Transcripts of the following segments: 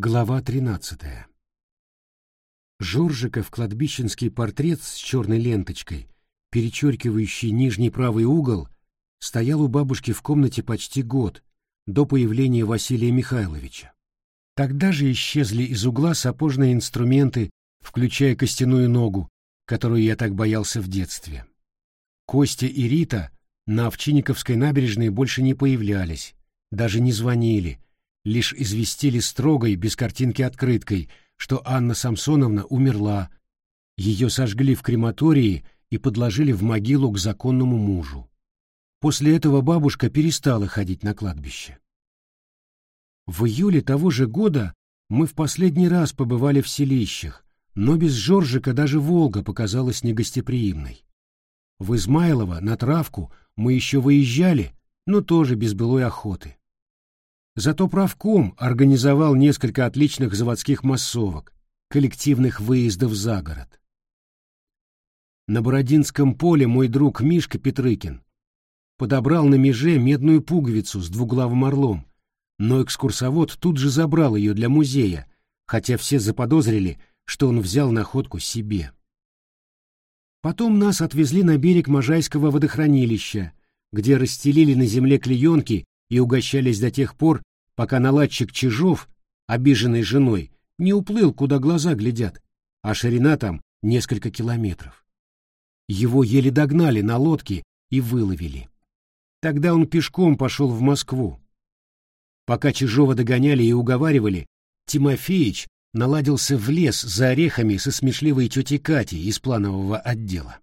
Глава 13. Жоржиков кладбищенский портрет с черной ленточкой, перечеркивающий нижний правый угол, стоял у бабушки в комнате почти год, до появления Василия Михайловича. Тогда же исчезли из угла сапожные инструменты, включая костяную ногу, которую я так боялся в детстве. Костя и Рита на Овчинниковской набережной больше не появлялись, даже не звонили, лишь известили строгой, без картинки открыткой, что Анна Самсоновна умерла. Ее сожгли в крематории и подложили в могилу к законному мужу. После этого бабушка перестала ходить на кладбище. В июле того же года мы в последний раз побывали в селищах, но без Жоржика даже Волга показалась негостеприимной. В Измайлово на травку мы еще выезжали, но тоже без былой охоты. Зато правком организовал несколько отличных заводских массовок, коллективных выездов за город. На Бородинском поле мой друг Мишка Петрыкин подобрал на меже медную пуговицу с двуглавым орлом, но экскурсовод тут же забрал ее для музея, хотя все заподозрили, что он взял находку себе. Потом нас отвезли на берег Можайского водохранилища, где расстелили на земле клеенки и угощались до тех пор, пока наладчик Чижов, обиженный женой, не уплыл, куда глаза глядят, а ширина там несколько километров. Его еле догнали на лодке и выловили. Тогда он пешком пошел в Москву. Пока Чижова догоняли и уговаривали, Тимофеич наладился в лес за орехами со смешливой тетей Катей из планового отдела.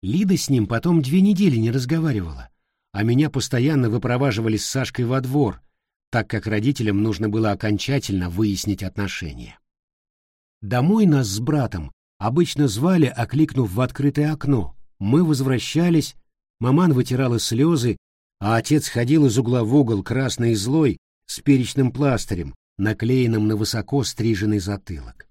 Лида с ним потом две недели не разговаривала, а меня постоянно выпроваживали с Сашкой во двор, так как родителям нужно было окончательно выяснить отношения. Домой нас с братом обычно звали, окликнув в открытое окно. Мы возвращались, маман вытирала слезы, а отец ходил из угла в угол красный и злой с перечным пластырем, наклеенным на высоко стриженный затылок.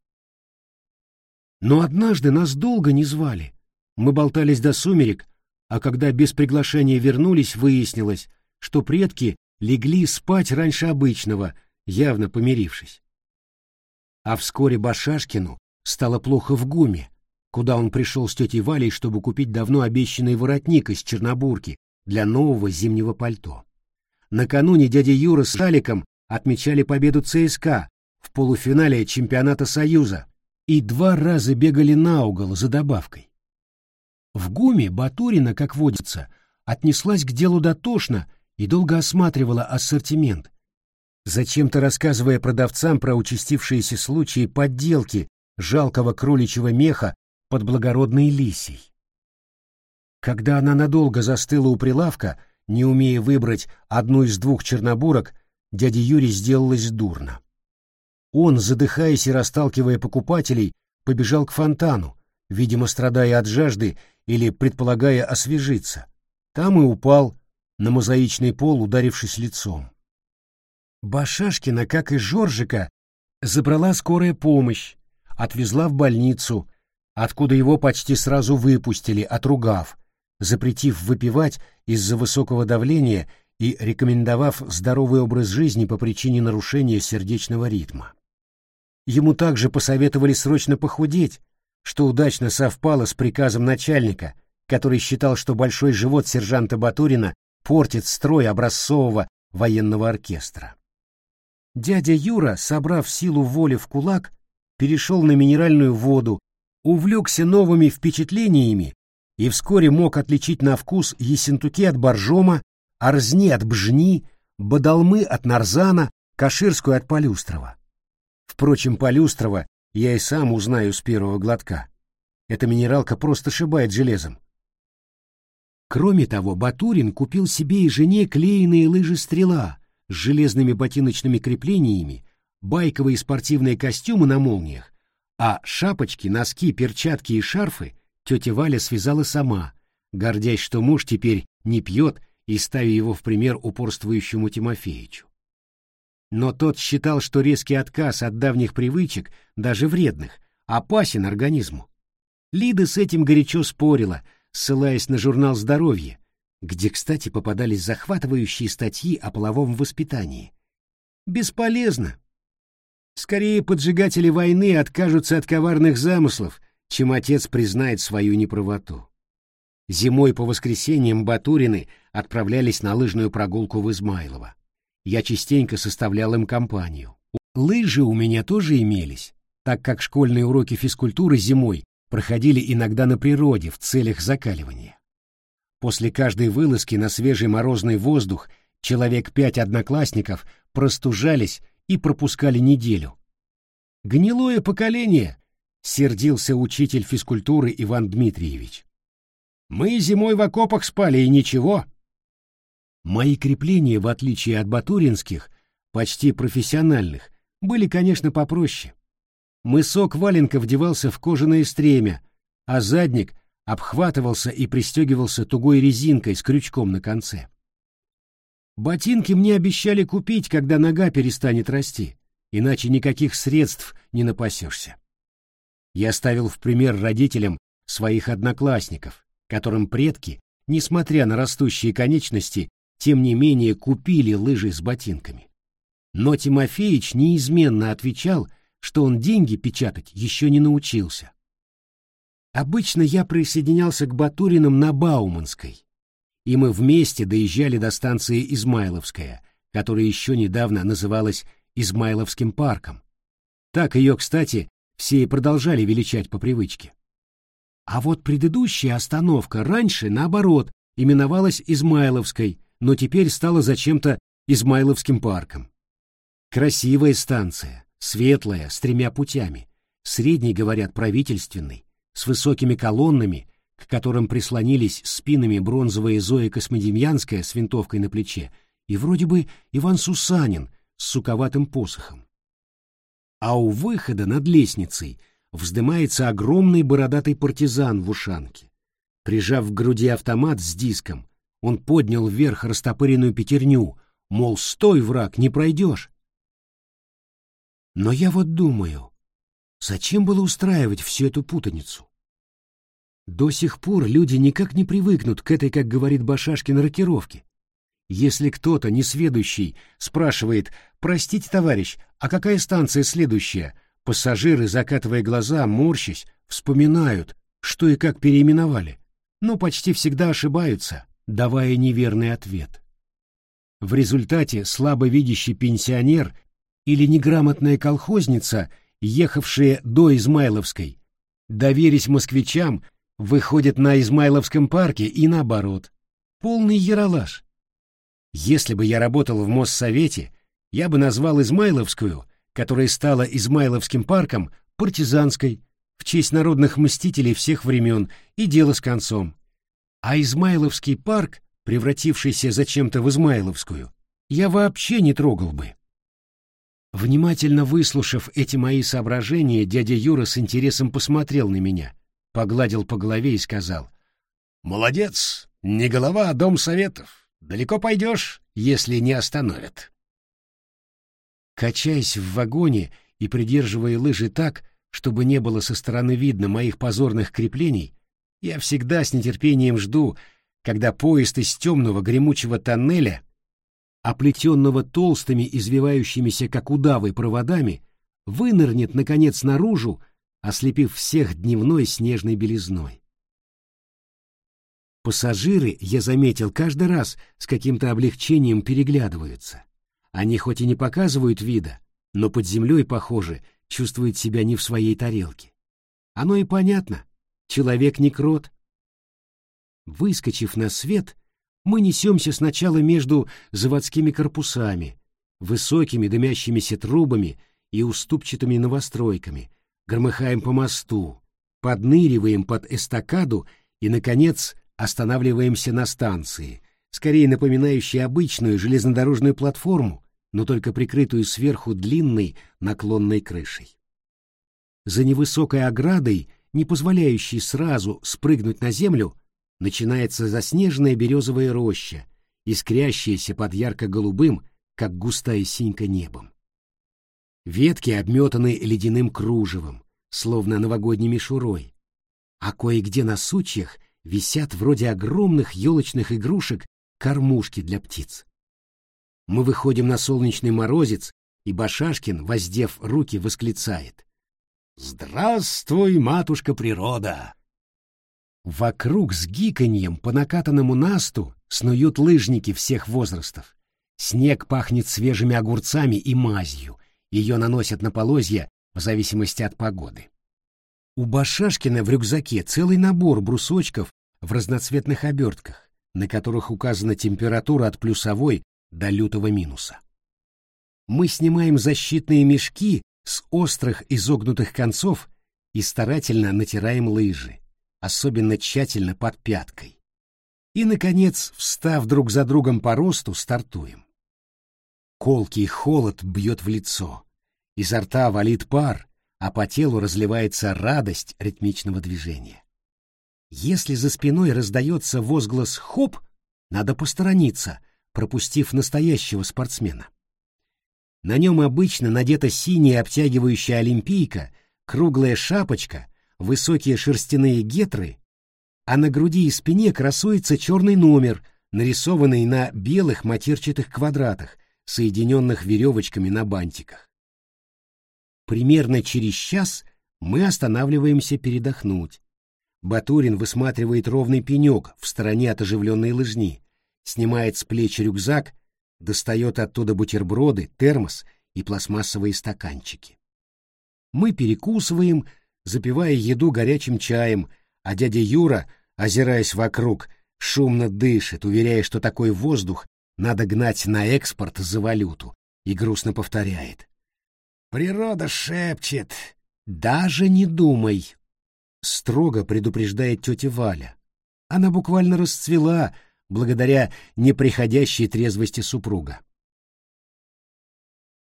Но однажды нас долго не звали. Мы болтались до сумерек, а когда без приглашения вернулись, выяснилось, что предки легли спать раньше обычного, явно помирившись. А вскоре Башашкину стало плохо в ГУМе, куда он пришел с тетей Валей, чтобы купить давно обещанный воротник из Чернобурки для нового зимнего пальто. Накануне дядя Юра с Аликом отмечали победу ЦСКА в полуфинале чемпионата Союза и два раза бегали на угол за добавкой. В ГУМе Батурина, как водится, отнеслась к делу дотошно и долго осматривала ассортимент, зачем-то рассказывая продавцам про участившиеся случаи подделки жалкого кроличьего меха под благородной лисей. Когда она надолго застыла у прилавка, не умея выбрать одну из двух чернобурок, дяде Юре сделалось дурно. Он, задыхаясь и расталкивая покупателей, побежал к фонтану, видимо, страдая от жажды или предполагая освежиться. Там и упал, на мозаичный пол, ударившись лицом. Башашкина, как и Жоржика, забрала скорая помощь, отвезла в больницу, откуда его почти сразу выпустили, отругав, запретив выпивать из-за высокого давления и рекомендовав здоровый образ жизни по причине нарушения сердечного ритма. Ему также посоветовали срочно похудеть, что удачно совпало с приказом начальника, который считал, что большой живот сержанта Батурина портит строй образцового военного оркестра. Дядя Юра, собрав силу воли в кулак, перешел на минеральную воду, увлекся новыми впечатлениями и вскоре мог отличить на вкус ессентуки от боржома, арзни от бжни, бадалмы от нарзана, каширскую от полюстрова. Впрочем, полюстрова я и сам узнаю с первого глотка. Эта минералка просто шибает железом. Кроме того, Батурин купил себе и жене клееные лыжи «Стрела» с железными ботиночными креплениями, байковые спортивные костюмы на молниях, а шапочки, носки, перчатки и шарфы тетя Валя связала сама, гордясь, что муж теперь не пьет и ставя его в пример упорствующему Тимофеичу. Но тот считал, что резкий отказ от давних привычек, даже вредных, опасен организму. Лида с этим горячо спорила — ссылаясь на журнал «Здоровье», где, кстати, попадались захватывающие статьи о половом воспитании. Бесполезно. Скорее поджигатели войны откажутся от коварных замыслов, чем отец признает свою неправоту. Зимой по воскресеньям Батурины отправлялись на лыжную прогулку в Измайлово. Я частенько составлял им компанию. Лыжи у меня тоже имелись, так как школьные уроки физкультуры зимой проходили иногда на природе в целях закаливания. После каждой вылазки на свежий морозный воздух человек пять одноклассников простужались и пропускали неделю. «Гнилое поколение!» — сердился учитель физкультуры Иван Дмитриевич. «Мы зимой в окопах спали, и ничего». Мои крепления, в отличие от батуринских, почти профессиональных, были, конечно, попроще. Мысок валенка вдевался в кожаное стремя, а задник обхватывался и пристегивался тугой резинкой с крючком на конце. Ботинки мне обещали купить, когда нога перестанет расти, иначе никаких средств не напасешься. Я ставил в пример родителям своих одноклассников, которым предки, несмотря на растущие конечности, тем не менее купили лыжи с ботинками. Но Тимофеич неизменно отвечал, что он деньги печатать еще не научился. Обычно я присоединялся к Батуриным на Бауманской, и мы вместе доезжали до станции Измайловская, которая еще недавно называлась Измайловским парком. Так ее, кстати, все и продолжали величать по привычке. А вот предыдущая остановка раньше, наоборот, именовалась Измайловской, но теперь стала зачем-то Измайловским парком. Красивая станция, светлая, с тремя путями. Средний, говорят, правительственный, с высокими колоннами, к которым прислонились спинами бронзовая Зоя Космодемьянская с винтовкой на плече и вроде бы Иван Сусанин с суковатым посохом. А у выхода над лестницей вздымается огромный бородатый партизан в ушанке. Прижав к груди автомат с диском, он поднял вверх растопыренную пятерню, мол, стой, враг, не пройдешь. Но я вот думаю, Зачем было устраивать всю эту путаницу? До сих пор люди никак не привыкнут к этой, как говорит Башашкин, рокировке. Если кто-то, несведущий, спрашивает «Простите, товарищ, а какая станция следующая?» Пассажиры, закатывая глаза, морщась, вспоминают, что и как переименовали, но почти всегда ошибаются, давая неверный ответ. В результате слабовидящий пенсионер или неграмотная колхозница ехавшие до Измайловской, доверясь москвичам, выходят на Измайловском парке и наоборот. Полный яролаж. Если бы я работал в Моссовете, я бы назвал Измайловскую, которая стала Измайловским парком, партизанской, в честь народных мстителей всех времен, и дело с концом. А Измайловский парк, превратившийся зачем-то в Измайловскую, я вообще не трогал бы. Внимательно выслушав эти мои соображения, дядя Юра с интересом посмотрел на меня, погладил по голове и сказал, «Молодец, не голова, а дом советов. Далеко пойдешь, если не остановят». Качаясь в вагоне и придерживая лыжи так, чтобы не было со стороны видно моих позорных креплений, я всегда с нетерпением жду, когда поезд из темного гремучего тоннеля оплетенного толстыми извивающимися, как удавы, проводами, вынырнет, наконец, наружу, ослепив всех дневной снежной белизной. Пассажиры, я заметил, каждый раз с каким-то облегчением переглядываются. Они хоть и не показывают вида, но под землей, похоже, чувствуют себя не в своей тарелке. Оно и понятно. Человек не крот. Выскочив на свет, мы несемся сначала между заводскими корпусами, высокими дымящимися трубами и уступчатыми новостройками, громыхаем по мосту, подныриваем под эстакаду и, наконец, останавливаемся на станции, скорее напоминающей обычную железнодорожную платформу, но только прикрытую сверху длинной наклонной крышей. За невысокой оградой, не позволяющей сразу спрыгнуть на землю, начинается заснеженная березовая роща, искрящаяся под ярко-голубым, как густая синька небом. Ветки обметаны ледяным кружевом, словно новогодней мишурой, а кое-где на сучьях висят вроде огромных елочных игрушек кормушки для птиц. Мы выходим на солнечный морозец и Башашкин, воздев руки, восклицает. «Здравствуй, матушка природа!» Вокруг с гиканьем по накатанному насту снуют лыжники всех возрастов. Снег пахнет свежими огурцами и мазью. Ее наносят на полозья в зависимости от погоды. У Башашкина в рюкзаке целый набор брусочков в разноцветных обертках, на которых указана температура от плюсовой до лютого минуса. Мы снимаем защитные мешки с острых изогнутых концов и старательно натираем лыжи, особенно тщательно под пяткой. И, наконец, встав друг за другом по росту, стартуем. Колкий холод бьет в лицо, изо рта валит пар, а по телу разливается радость ритмичного движения. Если за спиной раздается возглас «хоп», надо посторониться, пропустив настоящего спортсмена. На нем обычно надета синяя обтягивающая олимпийка, круглая шапочка, высокие шерстяные гетры, а на груди и спине красуется черный номер, нарисованный на белых матерчатых квадратах, соединенных веревочками на бантиках. Примерно через час мы останавливаемся передохнуть. Батурин высматривает ровный пенек в стороне от оживленной лыжни, снимает с плеч рюкзак, достает оттуда бутерброды, термос и пластмассовые стаканчики. Мы перекусываем, запивая еду горячим чаем, а дядя Юра, озираясь вокруг, шумно дышит, уверяя, что такой воздух надо гнать на экспорт за валюту, и грустно повторяет. «Природа шепчет, даже не думай!» Строго предупреждает тетя Валя. Она буквально расцвела, благодаря неприходящей трезвости супруга.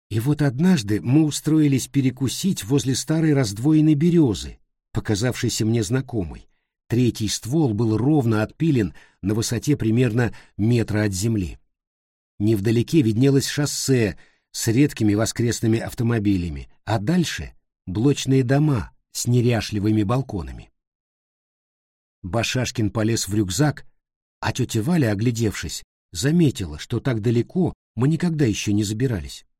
И вот однажды мы устроились перекусить возле старой раздвоенной березы, показавшейся мне знакомой. Третий ствол был ровно отпилен на высоте примерно метра от земли. Невдалеке виднелось шоссе с редкими воскресными автомобилями, а дальше — блочные дома с неряшливыми балконами. Башашкин полез в рюкзак, а тетя Валя, оглядевшись, заметила, что так далеко мы никогда еще не забирались. —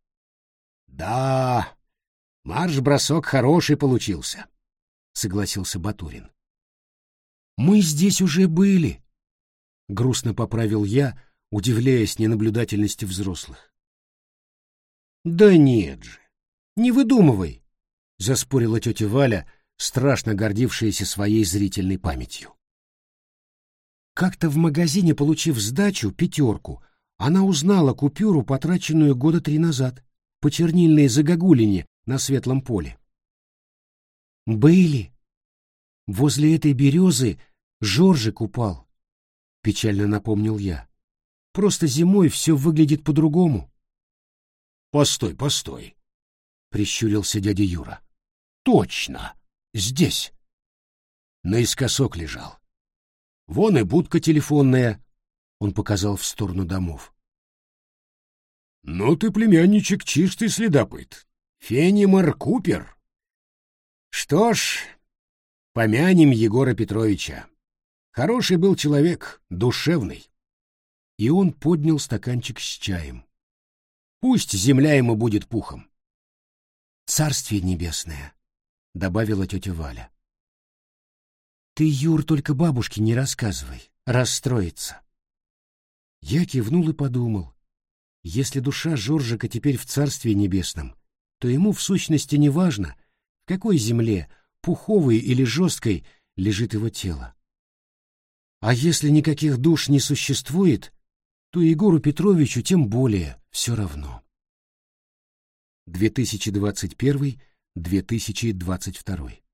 Да, марш-бросок хороший получился, — согласился Батурин. — Мы здесь уже были, — грустно поправил я, удивляясь ненаблюдательности взрослых. — Да нет же, не выдумывай, — заспорила тетя Валя, страшно гордившаяся своей зрительной памятью. Как-то в магазине, получив сдачу, пятерку, она узнала купюру, потраченную года три назад, по чернильной загогулине на светлом поле. «Были. Возле этой березы Жоржик упал», — печально напомнил я. «Просто зимой все выглядит по-другому». «Постой, постой», — прищурился дядя Юра. «Точно, здесь». Наискосок лежал. Вон и будка телефонная, — он показал в сторону домов. — Ну ты, племянничек, чистый следопыт. Фенимар Купер. Что ж, помянем Егора Петровича. Хороший был человек, душевный. И он поднял стаканчик с чаем. Пусть земля ему будет пухом. «Царствие небесное», — добавила тетя Валя. Ты, Юр, только бабушке не рассказывай, расстроится. Я кивнул и подумал, если душа Жоржика теперь в Царстве Небесном, то ему в сущности не важно, в какой земле, пуховой или жесткой, лежит его тело. А если никаких душ не существует, то Егору Петровичу тем более все равно. 2021-2022